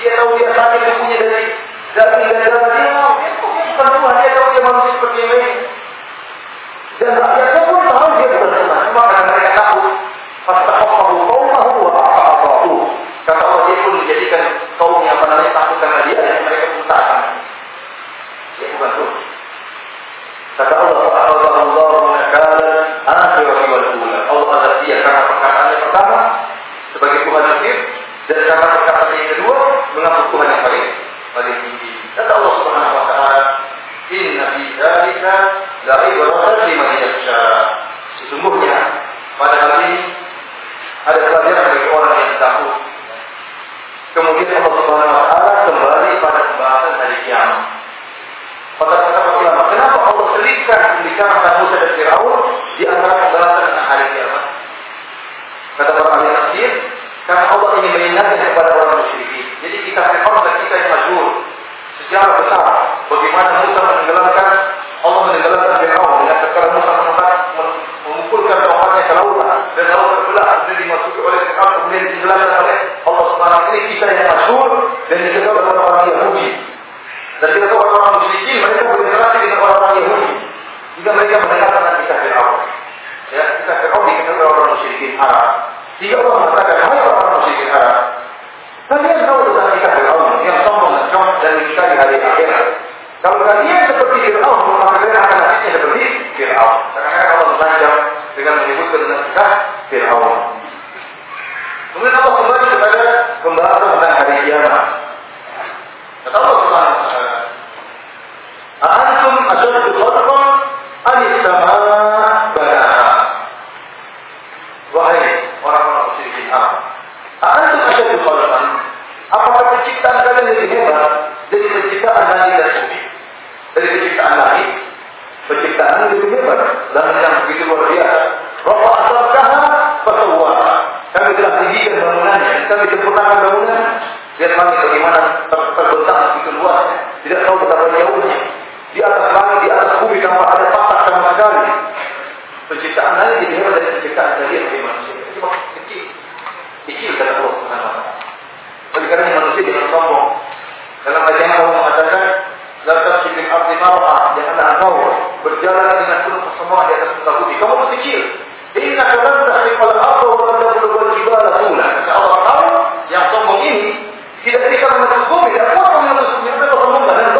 Dia tahu dia sakit tubuhnya dari dan darah dia mau. Dia bukan Tuhan. Dia tahu dia manusia seperti lain. Dan rakyatnya pun tahu dia bukan Tuhan. Cuma karena mereka takut. Fastakhaffahu qawmahu wa a'ta'atuhu. Kata Allah dia pun menjadikan kaum yang apa namanya takut karena dia dan mereka pun taat. Dia bukan Tuhan. Kata Allah, perkataannya dan karena perkataan yang kedua mengaku Tuhan yang paling paling tinggi. Kata Allah Subhanahu wa taala, "Inna fi dzalika la'ibratan liman yakhsha." Sesungguhnya pada hal ini ada pelajaran bagi orang yang takut. Kemudian Allah Subhanahu wa taala kembali pada pembahasan hari kiamat. Pada kata ulama, kenapa Allah selipkan pembicaraan Musa dan Firaun di antara pembahasan tentang hari kiamat? Kata para ahli tafsir, karena Allah ingin mengingatkan kepada orang musyrikin. Jadi kita Fir'aun dan kita yang majul sejarah besar bagaimana Musa menenggelamkan Allah menenggelamkan Fir'aun dengan sekarang Musa mengumpulkan tongkatnya ke lautan dan laut terbelah kemudian dimasuki oleh Fir'aun kemudian ditenggelamkan oleh Allah Subhanahu ini kita yang masyhur dan dikenal oleh orang Yahudi. Dan kita tahu orang musyrikin mereka berinteraksi dengan orang-orang Yahudi. Jika mereka mendengar tentang kisah Fir'aun. Ya, kisah Fir'aun dikenal oleh orang musyrikin Arab. Jika Allah mengatakan, hai orang Arab, kalian tahu tentang kisah Fir'aun yang sombong dan cong dan hari akhirat. Kalau kalian seperti Fir'aun, maka kalian akan nasibnya seperti Fir'aun. Karena Allah mengancam dengan menyebutkan Fir'aun. Kemudian Allah kembali kepada pembahasan tentang hari kiamat. Kata Allah Subhanahu wa taala, "Antum asyaddu banaha?" Wahai orang-orang musyrikin Arab, "Antum asyaddu khalqan?" Apakah penciptaan kalian lebih hebat dari penciptaan langit dan bumi? Dari penciptaan langit, penciptaan lebih hebat. Langit yang begitu luar biasa. Rafa asabkaha fasawwaha. Kami telah tinggikan bangunannya, kami sempurnakan bangunannya. Lihat langit bagaimana ter terbentang begitu luasnya. Tidak tahu betapa jauhnya. Di atas langit, di atas bumi tanpa ada patah sama sekali. Penciptaan langit jadi hebat dari penciptaan kalian sebagai manusia. Itu cuma kecil. Kecil kata Allah Subhanahu wa. Oleh karena manusia jangan sombong. Dalam ayat Allah mengatakan, "La tasbiqil ardi mar'a." Janganlah engkau berjalan dengan penuh kesombongan di atas muka bumi. Kamu kecil. Inna kalam tahriqal arda wa lam tablugh jibala tula. Kata Allah tahu yang sombong ini tidak bisa tidak kuat menembus bumi, tapi sombong dan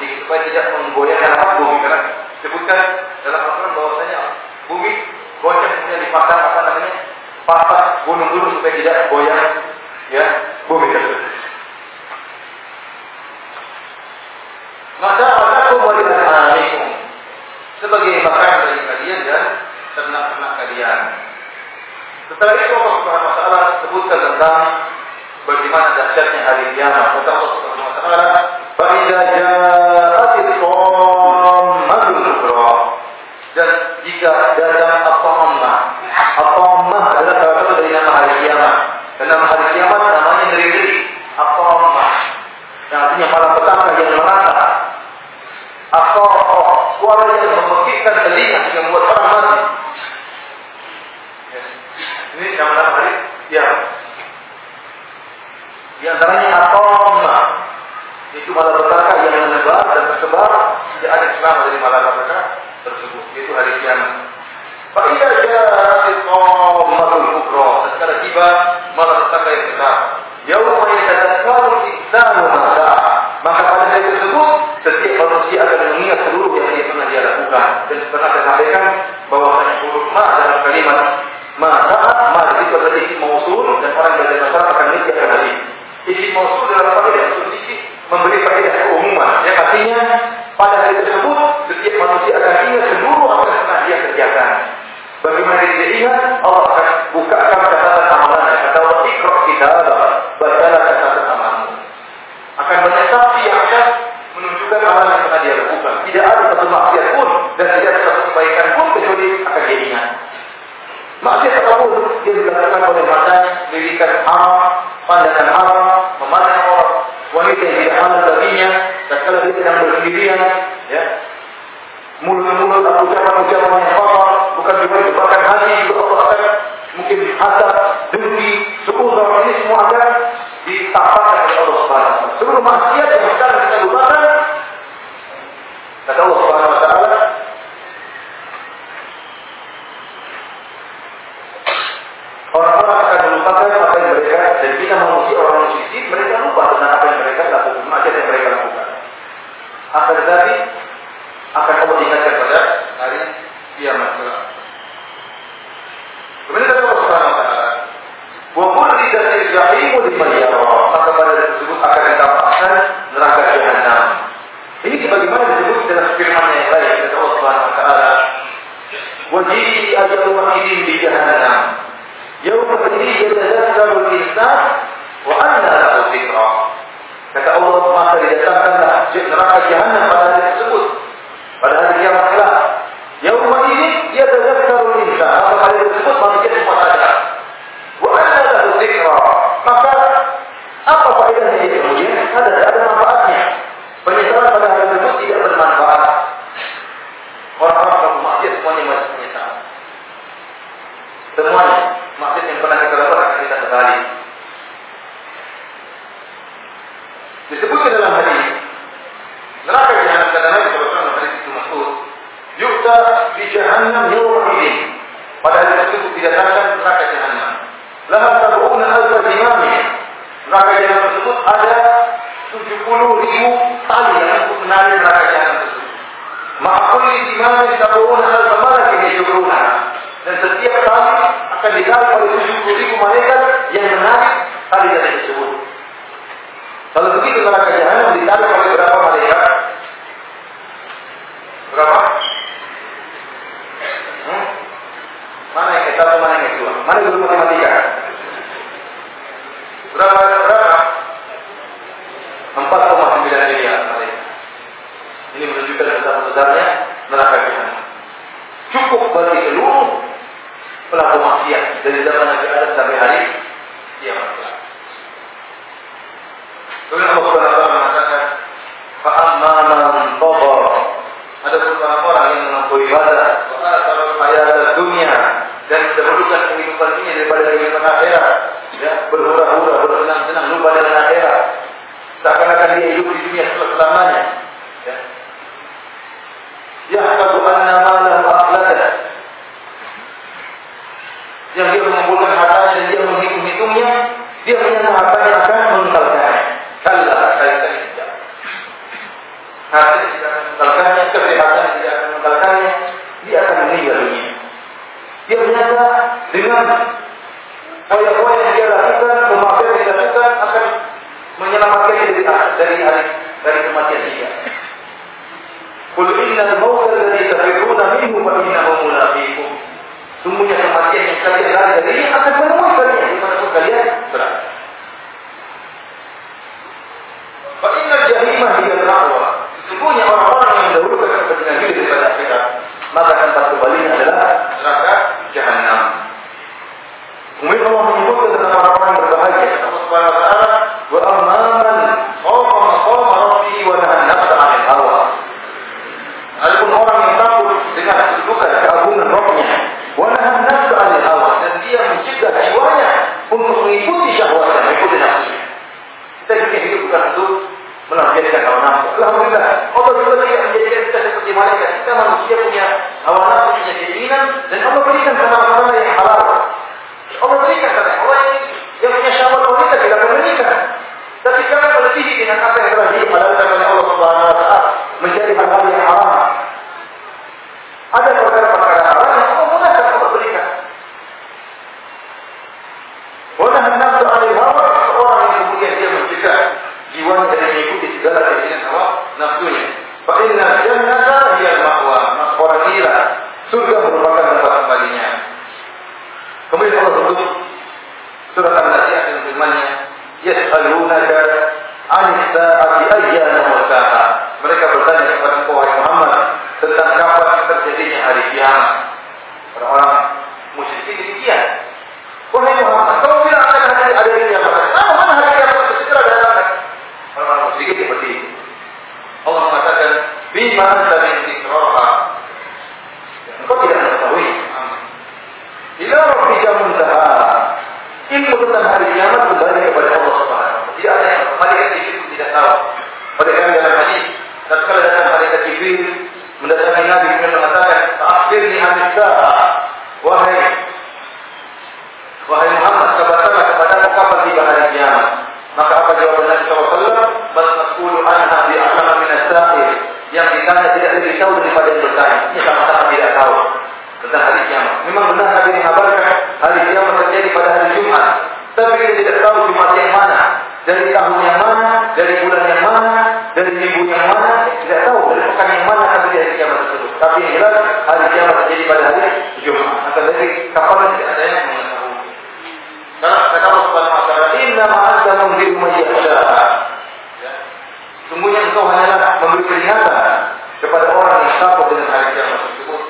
sedikit supaya tidak menggoyahkan apa bumi karena sebutkan dalam Al-Quran bahwasanya bumi goncang kemudian dipasang apa namanya patah gunung-gunung supaya tidak goyah ya bumi tersebut. Maka aku beri alaikum sebagai makanan bagi ternak-ternak kalian. Itu Allah Subhanahu wa taala sebutkan tentang bagaimana dahsyatnya hari kiamat. Kata Allah Subhanahu wa taala, "Fa idza ja'atit tammatul kubra." Dan jika datang apa-amma, apa-amma adalah salah satu dari nama hari kiamat. Dan nama hari kiamat namanya ngeri-ngeri, apa-amma. Yang artinya malapetaka yang merata. Apa suara yang memekikkan telinga yang membuat orang mati. Ya. Ini nama-nama hari kiamat. Di antaranya atoma. Itu malapetaka yang menebar dan tersebar. Tidak ada selama dari malapetaka tersebut. Itu hari kiamat. Fa'idha ja'at qammatul kubra. Setelah tiba malapetaka yang besar. Yawma yatadakkaru insanu masa. Maka pada hari tersebut setiap manusia akan mengingat seluruh yang dia pernah dia lakukan dan pernah saya sampaikan bahwasanya huruf ma dalam kalimat ma saat ma itu adalah isi mausul dan yang dilakukan oleh matanya, lirikan haram, pandangan haram, memandang orang wanita yang tidak halal baginya, dan kalau dia sedang bersendirian, ya, mulut-mulut atau ucapan-ucapan yang kotor, bukan cuma menyebabkan hati, juga Allah akan mungkin hasad, dengki, seuzon, ini semua akan ditampakkan oleh Allah Subhanahu wa. Seluruh maksiat yang sekarang kita lupakan kata Allah Subhanahu wa taala Orang-orang akan melupakan apa yang mereka dan kita manusia orang musyrik mereka lupa tentang apa yang mereka lakukan, maksiat yang mereka lakukan. Akan tetapi akan Allah ingatkan pada hari kiamat kelak. Kemudian kata Allah Subhanahu wa taala, "Wa burridatil jahimu liman yara." Maka pada tersebut akan ditampakkan neraka jahanam. Ini sebagaimana disebut dalam firman yang lain kata Allah Subhanahu wa taala, "Wa ji'a yawma idzin bi jahannam." Yawma idzin yatadhakkaru al-insan wa anna lahu dzikra. Kata Allah, maka didatangkanlah neraka jahanam pada hari tersebut. Pada hari kiamat kelak. Yauma ini dia tadzakkaru insan. Maka hari tersebut manusia semua sadar. Wa anna lahu dzikra. Maka apa faedahnya dia kemudian? Ada ada manfaatnya. Penyesalan pada hari tersebut tidak bermanfaat. Orang-orang pelaku maksiat semuanya masih menyesal. Semuanya maksiat yang pernah kita lakukan akan kita kembali. Disebutkan dalam hadis neraka jahanam kata Nabi SAW dalam hadis itu Mas'ud yukta di jahannam yawma idin pada hari tersebut didatangkan neraka jahanam laha sab'una alfa zimami neraka jahanam tersebut ada 70 ribu tali yang untuk menarik neraka jahanam tersebut ma'kulli zimami sab'una alfa malakin yajuruna dan setiap tali akan ditarik oleh 70 ribu malaikat yang menarik tali tadi tersebut kalau begitu neraka jahanam ditarik oleh berapa malaikat? Berapa? Hmm? Mana yang satu, mana yang kedua? Mana guru matematika? Berapa? Berapa? 4,9 miliar malaikat. Ini menunjukkan betapa besarnya neraka jahanam. Cukup bagi seluruh pelaku maksiat dari zaman Nabi Adam sampai hari kiamat. Kemudian Allah Subhanahu mengatakan, "Fa amma man tagha." Ada beberapa orang yang batas, wa athara hayat dunia dan mendahulukan kehidupan ini daripada kehidupan akhirat. Ya, berhura-hura, bersenang-senang lupa dengan akhirat. Seakan-akan dia hidup di dunia selamanya. Ya. Yahsabu anna malahu akhlada. Yang dia mengumpulkan hartanya dan dia menghitung-hitungnya, dia menyangka hartanya akan meninggalkannya. Kalla kaitan tidak. Hati tidak akan meninggalkannya, kesehatan tidak akan meninggalkannya, dia akan meninggal. Dia menyangka dengan poya-poya yang dia lakukan, pemakai yang dia lakukan akan menyelamatkan dari dari dari kematian dia. Qul innal mauta alladhi tafirruna minhu fa innahu mulaqikum. kalian lari dari ini akan menemui kalian kalian berada. Inna jahimah orang-orang yang mendahulukan kepentingan diri daripada akhirat, maka tempat kembalinya adalah neraka jahanam. Kemudian Allah menyebutkan tentang orang-orang yang berbahagia. Allah Subhanahu wa taala, "Wa amman mengikuti syahwatnya, mengikuti nafsunya. Kita bikin hidup bukan untuk melampiaskan hawa nafsu. Alhamdulillah, Allah juga tidak menjadikan kita seperti malaikat. Kita manusia punya hawa nafsu, punya keinginan, dan Allah berikan sama-sama yang halal. Allah berikan karena orang yang, yang punya syahwat wanita tidak akan menikah. Tapi jangan melebihi dengan apa yang telah dihalalkan oleh Allah Subhanahu Wa Taala menjadi hal-hal yang haram. Ada perkara-perkara haram yang Allah mudahkan Allah berikan. Wanahan nafsu alil hawa seorang yang kemudian dia mencegah jiwanya dari mengikuti segala keinginan hawa nafsunya. Fa inna jannata hiya al-ma'wa. Maka orang kira surga merupakan tempat kembalinya. Kemudian Allah sebut surat An-Nasi'ah firman-Nya, "Yas'alunaka 'anis sa'ati ayyana mursaha." Mereka bertanya kepada engkau wahai Muhammad tentang kapan terjadinya hari kiamat. Orang-orang musyrikin demikian. Wahai Muhammad, kamu bilang akan hari ada di kiamat. Nah, mana hari kiamat itu segera datang? Orang-orang musyrikin seperti itu. Allah mengatakan, "Bima anta min dzikraha." Engkau tidak mengetahui. Ila rabbika muntaha. Ilmu tentang hari kiamat kembali kepada Allah Subhanahu wa Tidak ada yang malaikat Jibril tidak tahu. Oleh karena dalam hadis, tatkala datang malaikat Jibril mendatangi Nabi kemudian mengatakan, "Akhirni hadis Wahai Wahai Muhammad, kabarkanlah kepada aku kapan tiba hari kiamat. Maka apa jawaban Nabi SAW? Bal mas'ulu anha bi'alama min as-sa'il. Yang ditanya tidak lebih tahu daripada yang bertanya. Ini sama-sama tidak tahu tentang hari kiamat. Memang benar Nabi mengabarkan hari kiamat terjadi pada hari Jumat. Tapi kita tidak tahu Jumat yang mana. Dari tahun yang mana, dari bulan yang mana, dari minggu yang mana, tidak tahu dari pekan yang mana akan terjadi hari kiamat tersebut. Tapi yang jelas hari kiamat terjadi pada hari Jumat. Akan dari kapan tidak ada yang mengetahui. Karena kata Allah Subhanahu "Inna ma anta munziru man yakhsha." Ya. Sungguhnya engkau hanyalah memberi peringatan kepada orang yang takut dengan hari kiamat tersebut.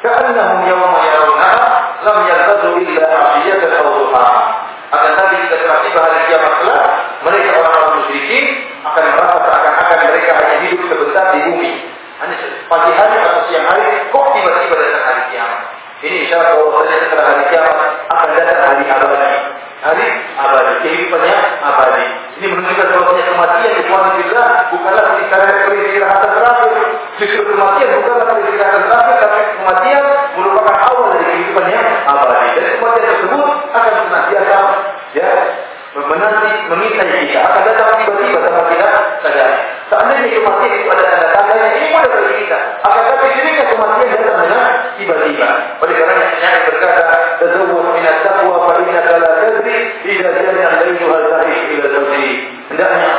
Ka'annahum yawma yarawnaha lam yaltadu illa afiyatan aw duhaha. Akan tapi ketika tiba hari kiamat kelak, mereka orang-orang musyrikin akan merasa seakan-akan mereka hanya hidup sebentar di bumi. Hanya pagi hari atau siang hari, kok tiba-tiba datang hari kiamat. Ini isyarat bahwa setelah hari kiamat akan datang hari abadi. Hari abadi, kehidupannya abadi. Ini menunjukkan bahwasanya kematian di bila bukanlah peristirahatan terakhir. Justru kematian bukanlah peristirahatan terakhir, tapi kematian merupakan awal dari kehidupan yang abadi. Dan kematian tersebut akan senantiasa ya menanti mengintai kita akan datang tiba-tiba tanpa kita sadari. Seandainya kematian itu ada tanda-tanda yang ini mudah bagi kita. Akan tapi seringnya kematian datang dengan tiba-tiba. Oleh karena yang berkata, "Tazawwad min at-taqwa fa innaka la tadri idza hal ta'ish ila zawji." Hendaknya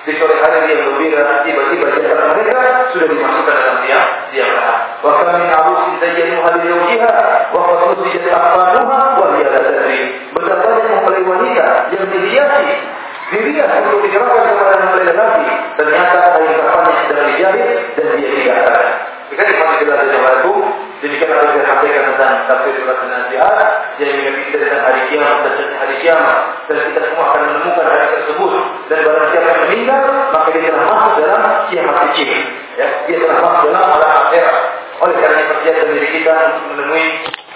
di sore hari dia gembira, tiba-tiba jasad mereka sudah dimasukkan dalam tiang tiang lahat. Wa kam min arusin zayyanuha li zawjiha wa qad nusijat akfanuha wa hiya la tadri. Betapa banyak mempelai wanita yang dihiasi dirias untuk diserahkan kepada mempelai lelaki. Ternyata kain kafannya sedang dijahit dan dia tidak tahu. Jika dipanggil dari Assalamualaikum, demikian apa yang sampaikan tentang tafsir surat An-Nasihat yang kita tentang hari kiamat dan hari kiamat dan kita semua akan menemukan hari tersebut dan barang siapa yang meninggal maka dia telah masuk dalam kiamat kecil ya dia telah masuk dalam alam akhirat. Oleh karena persiapan diri kita untuk menemui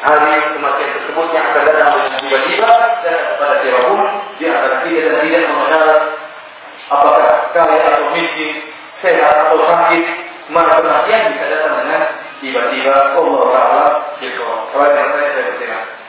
hari kematian tersebut yang akan datang dengan tiba-tiba dan pada siapa pun dia akan tidak dan tidak mengenal apakah kaya atau miskin sehat atau sakit maka kematian bisa datang dengan y la tira como lo habla y va a